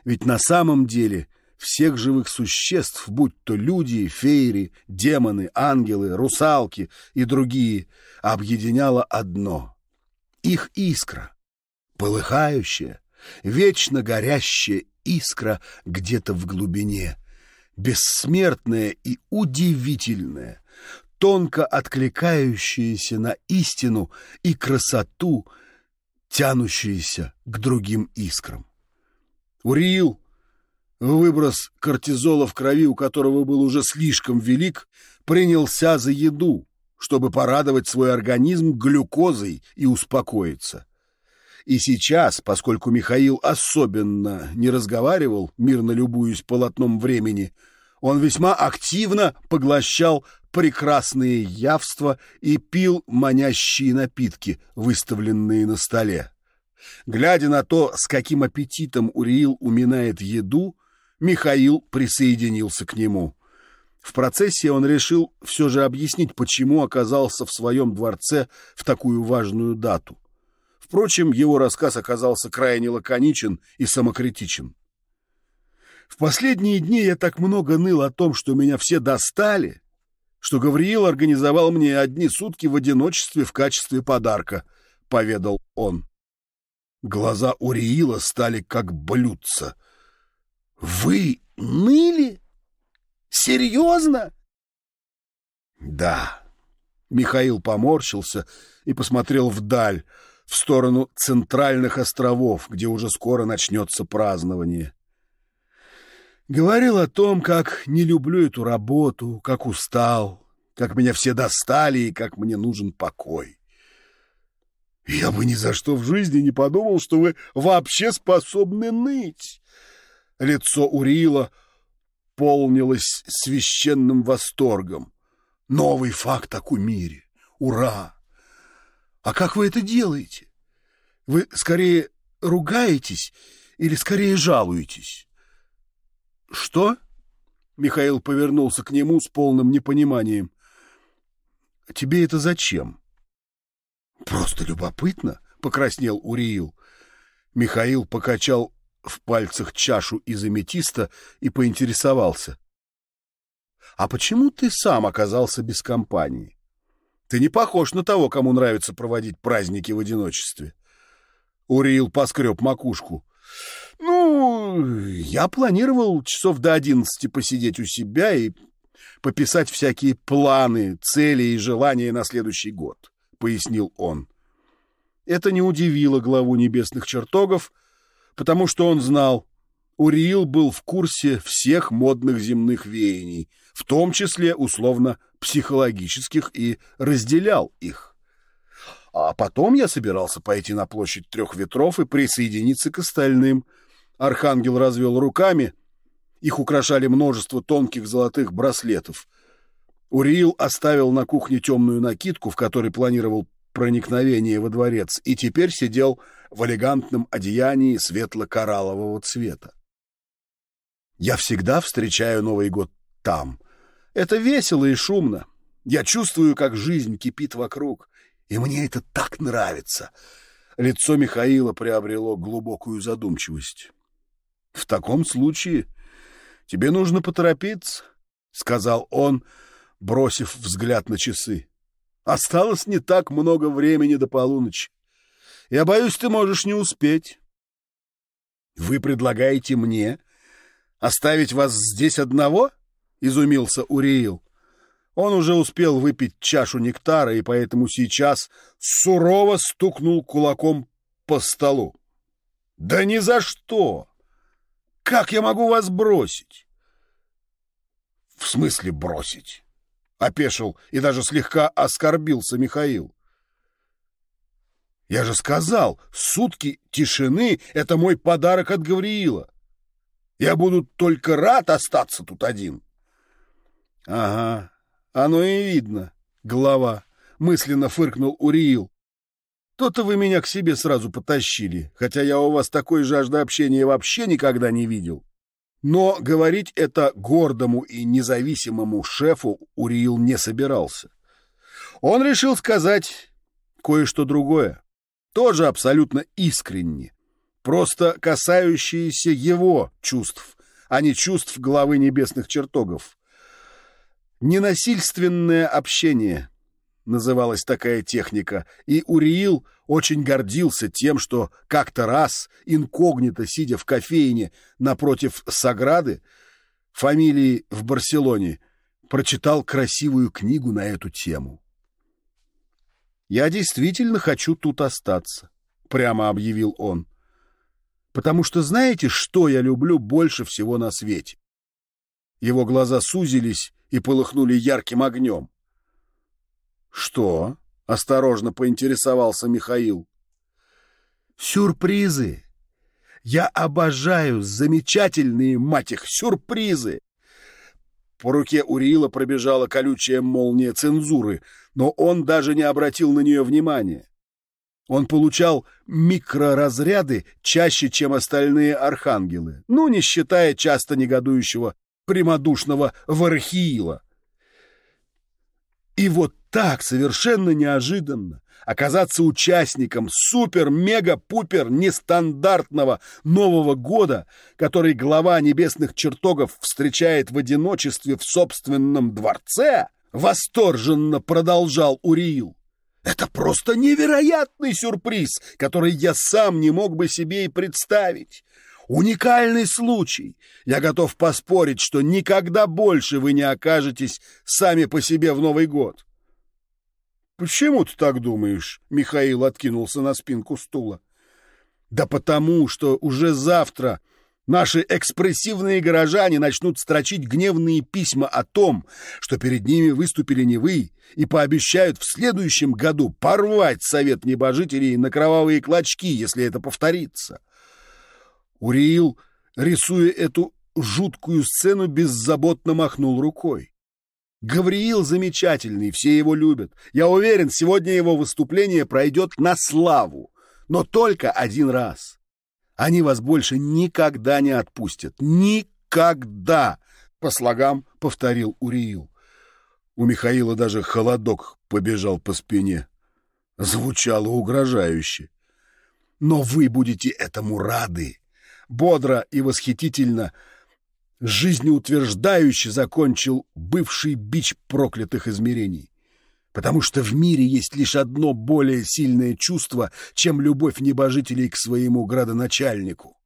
ведь на самом деле всех живых существ, будь то люди, фейри, демоны, ангелы, русалки и другие, объединяло одно — их искра, полыхающая, вечно горящая искра где-то в глубине, бессмертная и удивительная, тонко откликающаяся на истину и красоту, тянущаяся к другим искрам. Уриил, выброс кортизола в крови, у которого был уже слишком велик, принялся за еду, чтобы порадовать свой организм глюкозой и успокоиться. И сейчас, поскольку Михаил особенно не разговаривал, мирно любуясь полотном времени, он весьма активно поглощал прекрасные явства и пил манящие напитки, выставленные на столе. Глядя на то, с каким аппетитом Уриил уминает еду, Михаил присоединился к нему. В процессе он решил все же объяснить, почему оказался в своем дворце в такую важную дату. Впрочем, его рассказ оказался крайне лаконичен и самокритичен. В последние дни я так много ныл о том, что меня все достали, что Гавриил организовал мне одни сутки в одиночестве в качестве подарка, — поведал он. Глаза Уриила стали как блюдца. — Вы ныли? Серьезно? — Да. Михаил поморщился и посмотрел вдаль, в сторону центральных островов, где уже скоро начнется празднование. Говорил о том, как не люблю эту работу, как устал, как меня все достали и как мне нужен покой. Я бы ни за что в жизни не подумал, что вы вообще способны ныть. Лицо Урила полнилось священным восторгом. Новый факт о кумире. Ура! А как вы это делаете? Вы скорее ругаетесь или скорее жалуетесь? Что? Михаил повернулся к нему с полным непониманием. Тебе это зачем? Просто любопытно, покраснел Уриил. Михаил покачал в пальцах чашу из аметиста и поинтересовался. А почему ты сам оказался без компании? Ты не похож на того, кому нравится проводить праздники в одиночестве. Уриил поскреб макушку. Я планировал часов до одиннадцати посидеть у себя и пописать всякие планы, цели и желания на следующий год, — пояснил он. Это не удивило главу небесных чертогов, потому что он знал, Уриил был в курсе всех модных земных веяний, в том числе, условно, психологических, и разделял их. А потом я собирался пойти на площадь трех ветров и присоединиться к остальным. Архангел развел руками. Их украшали множество тонких золотых браслетов. Уриил оставил на кухне темную накидку, в которой планировал проникновение во дворец, и теперь сидел в элегантном одеянии светло-кораллового цвета. Я всегда встречаю Новый год там. Это весело и шумно. Я чувствую, как жизнь кипит вокруг, и мне это так нравится. Лицо Михаила приобрело глубокую задумчивость. — В таком случае тебе нужно поторопиться, — сказал он, бросив взгляд на часы. — Осталось не так много времени до полуночи. Я боюсь, ты можешь не успеть. — Вы предлагаете мне Оставить вас здесь одного? — изумился Уриил. Он уже успел выпить чашу нектара и поэтому сейчас сурово стукнул кулаком по столу. — Да ни за что! Как я могу вас бросить? — В смысле бросить? — опешил и даже слегка оскорбился Михаил. — Я же сказал, сутки тишины — это мой подарок от Гавриила. Я буду только рад остаться тут один. — Ага, оно и видно, глава, — мысленно фыркнул Уриил. То-то вы меня к себе сразу потащили, хотя я у вас такой жажды общения вообще никогда не видел. Но говорить это гордому и независимому шефу Уриил не собирался. Он решил сказать кое-что другое. тоже абсолютно искренне, просто касающиеся его чувств, а не чувств главы небесных чертогов. Ненасильственное общение называлась такая техника, и Уриил очень гордился тем, что как-то раз, инкогнито сидя в кофейне напротив Саграды, фамилии в Барселоне, прочитал красивую книгу на эту тему. «Я действительно хочу тут остаться», — прямо объявил он. «Потому что знаете, что я люблю больше всего на свете?» Его глаза сузились и полыхнули ярким огнем. «Что?» — осторожно поинтересовался Михаил. «Сюрпризы! Я обожаю замечательные, мать их, сюрпризы!» По руке Урила пробежала колючая молния цензуры, но он даже не обратил на нее внимания. Он получал микроразряды чаще, чем остальные архангелы, ну, не считая часто негодующего прямодушного Вархиила. И вот так совершенно неожиданно оказаться участником супер-мега-пупер нестандартного Нового года, который глава небесных чертогов встречает в одиночестве в собственном дворце, восторженно продолжал Уриил. Это просто невероятный сюрприз, который я сам не мог бы себе и представить. Уникальный случай. Я готов поспорить, что никогда больше вы не окажетесь сами по себе в Новый год. «Почему ты так думаешь?» — Михаил откинулся на спинку стула. «Да потому, что уже завтра наши экспрессивные горожане начнут строчить гневные письма о том, что перед ними выступили не вы, и пообещают в следующем году порвать совет небожителей на кровавые клочки, если это повторится». Уриил, рисуя эту жуткую сцену, беззаботно махнул рукой. Гавриил замечательный, все его любят. Я уверен, сегодня его выступление пройдет на славу, но только один раз. Они вас больше никогда не отпустят. Никогда! По слогам повторил Уриил. У Михаила даже холодок побежал по спине. Звучало угрожающе. Но вы будете этому рады. Бодро и восхитительно — жизнеутверждающе закончил бывший бич проклятых измерений. Потому что в мире есть лишь одно более сильное чувство, чем любовь небожителей к своему градоначальнику.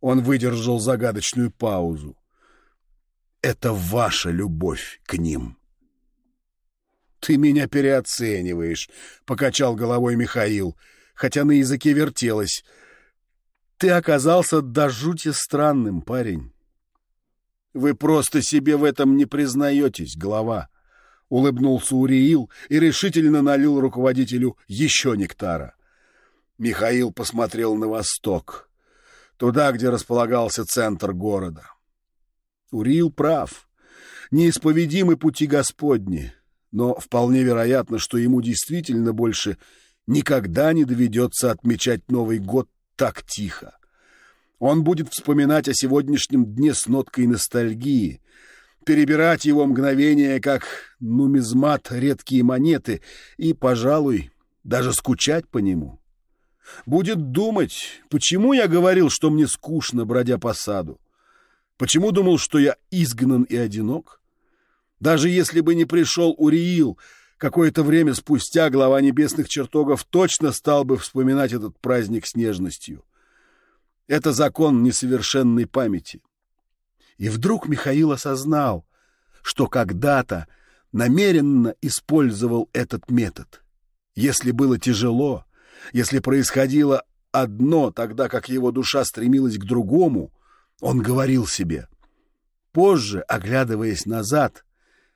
Он выдержал загадочную паузу. Это ваша любовь к ним. «Ты меня переоцениваешь», — покачал головой Михаил, хотя на языке вертелось. «Ты оказался до жути странным, парень». Вы просто себе в этом не признаетесь, глава. Улыбнулся Уриил и решительно налил руководителю еще нектара. Михаил посмотрел на восток, туда, где располагался центр города. Уриил прав. Неисповедимы пути Господни, но вполне вероятно, что ему действительно больше никогда не доведется отмечать Новый год так тихо. Он будет вспоминать о сегодняшнем дне с ноткой ностальгии, перебирать его мгновения, как нумизмат редкие монеты, и, пожалуй, даже скучать по нему. Будет думать, почему я говорил, что мне скучно, бродя по саду. Почему думал, что я изгнан и одинок? Даже если бы не пришел Уриил, какое-то время спустя глава небесных чертогов точно стал бы вспоминать этот праздник с нежностью. Это закон несовершенной памяти. И вдруг Михаил осознал, что когда-то намеренно использовал этот метод. Если было тяжело, если происходило одно, тогда как его душа стремилась к другому, он говорил себе, «Позже, оглядываясь назад,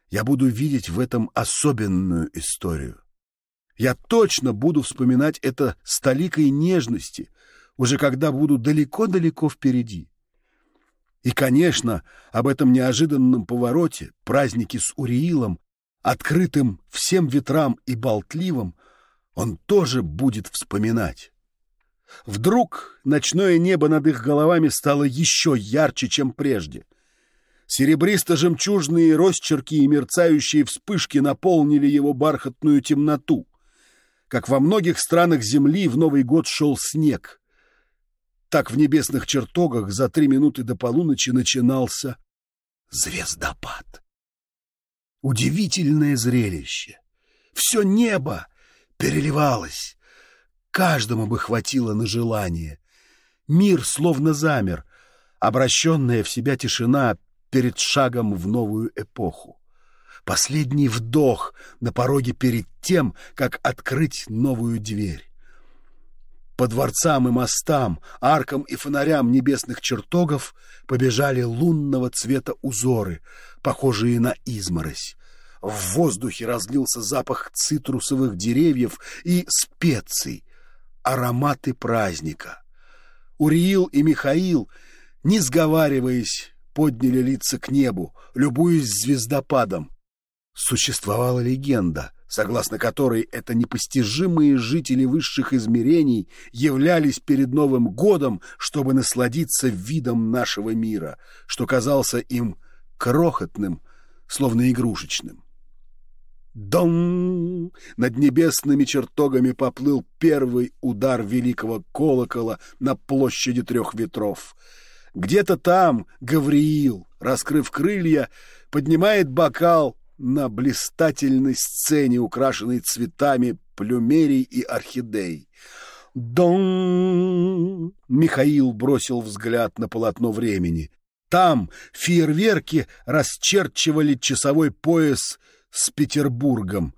я буду видеть в этом особенную историю. Я точно буду вспоминать это с толикой нежности, уже когда буду далеко-далеко впереди. И, конечно, об этом неожиданном повороте, празднике с Уриилом, открытым всем ветрам и болтливым, он тоже будет вспоминать. Вдруг ночное небо над их головами стало еще ярче, чем прежде. Серебристо-жемчужные росчерки и мерцающие вспышки наполнили его бархатную темноту. как во многих странах Земли в Новый год шел снег. Так в небесных чертогах за три минуты до полуночи начинался звездопад. Удивительное зрелище. Все небо переливалось. Каждому бы хватило на желание. Мир словно замер, обращенная в себя тишина перед шагом в новую эпоху. Последний вдох на пороге перед тем, как открыть новую дверь. По дворцам и мостам, аркам и фонарям небесных чертогов побежали лунного цвета узоры, похожие на изморозь. В воздухе разлился запах цитрусовых деревьев и специй, ароматы праздника. Уриил и Михаил, не сговариваясь, подняли лица к небу, любуясь звездопадом. Существовала легенда, согласно которой это непостижимые жители высших измерений являлись перед Новым годом, чтобы насладиться видом нашего мира, что казался им крохотным, словно игрушечным. Дон! Над небесными чертогами поплыл первый удар великого колокола на площади трех ветров. Где-то там Гавриил, раскрыв крылья, поднимает бокал на блистательной сцене, украшенной цветами плюмерий и орхидей. Дон! Михаил бросил взгляд на полотно времени. Там фейерверки расчерчивали часовой пояс с Петербургом.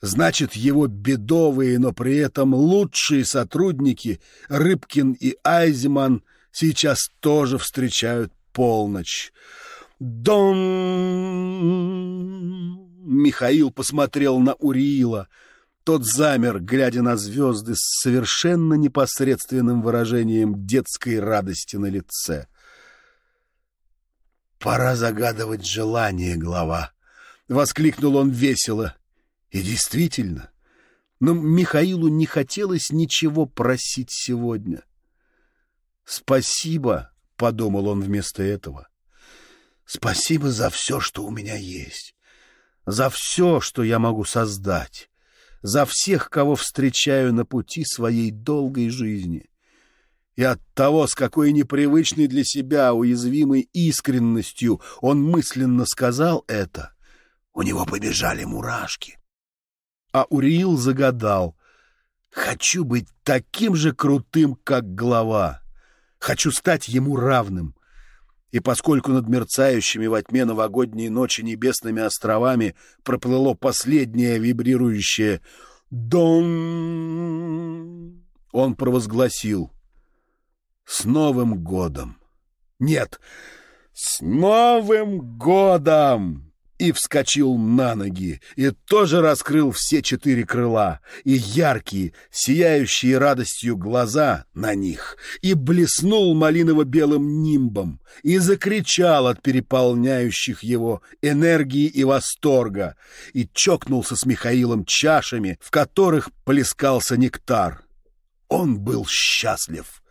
Значит, его бедовые, но при этом лучшие сотрудники Рыбкин и Айзман сейчас тоже встречают полночь. Дон! Михаил посмотрел на Уриила. Тот замер, глядя на звезды с совершенно непосредственным выражением детской радости на лице. «Пора загадывать желание, глава!» — воскликнул он весело. И действительно, но Михаилу не хотелось ничего просить сегодня. «Спасибо», — подумал он вместо этого. «Спасибо за все, что у меня есть, за все, что я могу создать, за всех, кого встречаю на пути своей долгой жизни» и от того, с какой непривычной для себя уязвимой искренностью он мысленно сказал это, у него побежали мурашки. А Уриил загадал. «Хочу быть таким же крутым, как глава. Хочу стать ему равным». И поскольку над мерцающими во тьме новогодней ночи небесными островами проплыло последнее вибрирующее «Дон», он провозгласил «С Новым годом!» «Нет, с Новым годом!» И вскочил на ноги, и тоже раскрыл все четыре крыла, и яркие, сияющие радостью глаза на них, и блеснул малиново-белым нимбом, и закричал от переполняющих его энергии и восторга, и чокнулся с Михаилом чашами, в которых плескался нектар. Он был счастлив.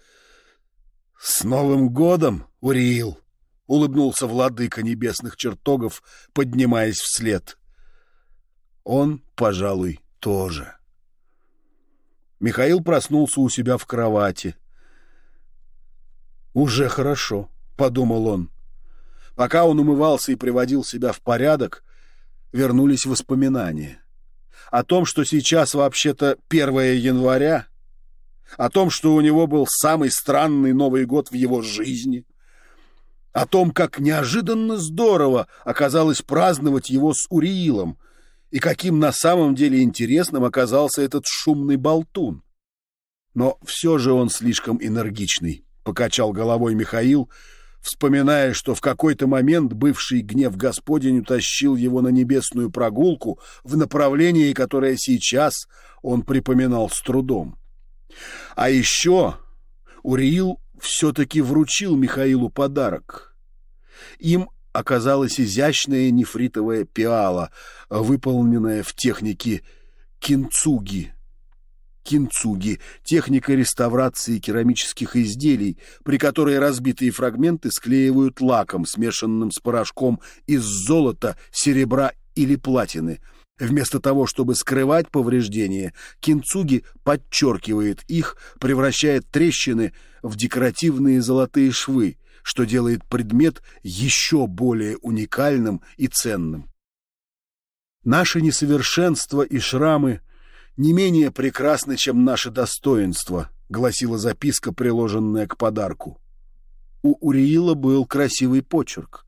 «С Новым годом, Уриил!» — улыбнулся владыка небесных чертогов, поднимаясь вслед. Он, пожалуй, тоже. Михаил проснулся у себя в кровати. «Уже хорошо», — подумал он. Пока он умывался и приводил себя в порядок, вернулись воспоминания. О том, что сейчас вообще-то 1 января, о том, что у него был самый странный Новый год в его жизни — о том, как неожиданно здорово оказалось праздновать его с Уриилом, и каким на самом деле интересным оказался этот шумный болтун. Но все же он слишком энергичный, — покачал головой Михаил, вспоминая, что в какой-то момент бывший гнев Господень утащил его на небесную прогулку в направлении, которое сейчас он припоминал с трудом. А еще Уриил все-таки вручил Михаилу подарок. Им оказалась изящная нефритовая пиала, выполненная в технике кинцуги. Кинцуги — техника реставрации керамических изделий, при которой разбитые фрагменты склеивают лаком, смешанным с порошком из золота, серебра или платины. Вместо того, чтобы скрывать повреждения, кинцуги подчеркивает их, превращает трещины в декоративные золотые швы, что делает предмет еще более уникальным и ценным. Наши несовершенства и шрамы не менее прекрасны, чем наше достоинство, гласила записка, приложенная к подарку. У Уриила был красивый почерк.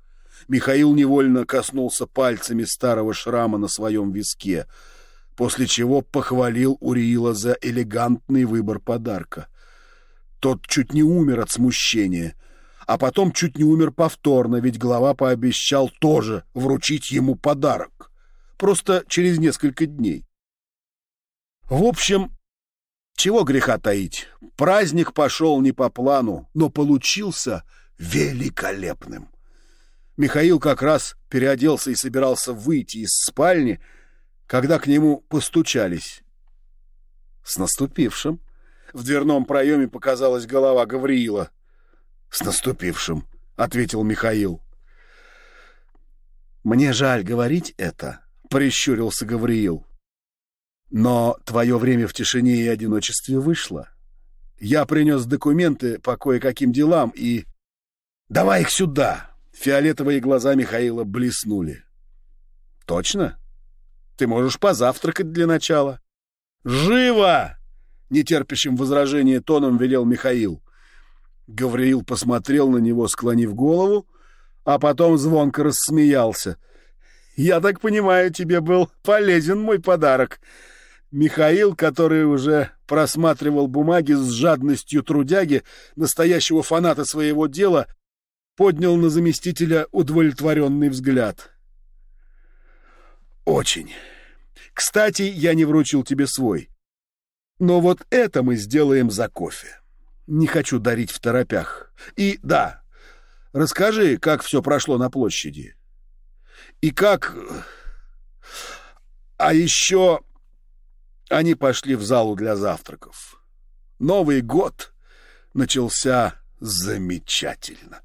Михаил невольно коснулся пальцами старого шрама на своем виске, после чего похвалил Уриила за элегантный выбор подарка. Тот чуть не умер от смущения, а потом чуть не умер повторно, ведь глава пообещал тоже вручить ему подарок. Просто через несколько дней. В общем, чего греха таить, праздник пошел не по плану, но получился великолепным. Михаил как раз переоделся и собирался выйти из спальни, когда к нему постучались. «С наступившим!» В дверном проеме показалась голова Гавриила. «С наступившим!» — ответил Михаил. «Мне жаль говорить это», — прищурился Гавриил. «Но твое время в тишине и одиночестве вышло. Я принес документы по кое-каким делам и...» «Давай их сюда!» Фиолетовые глаза Михаила блеснули. «Точно? Ты можешь позавтракать для начала». «Живо!» — нетерпящим возражения тоном велел Михаил. Гавриил посмотрел на него, склонив голову, а потом звонко рассмеялся. «Я так понимаю, тебе был полезен мой подарок». Михаил, который уже просматривал бумаги с жадностью трудяги, настоящего фаната своего дела, поднял на заместителя удовлетворенный взгляд. «Очень. Кстати, я не вручил тебе свой. Но вот это мы сделаем за кофе. Не хочу дарить в торопях. И да, расскажи, как все прошло на площади. И как... А еще они пошли в залу для завтраков. Новый год начался замечательно.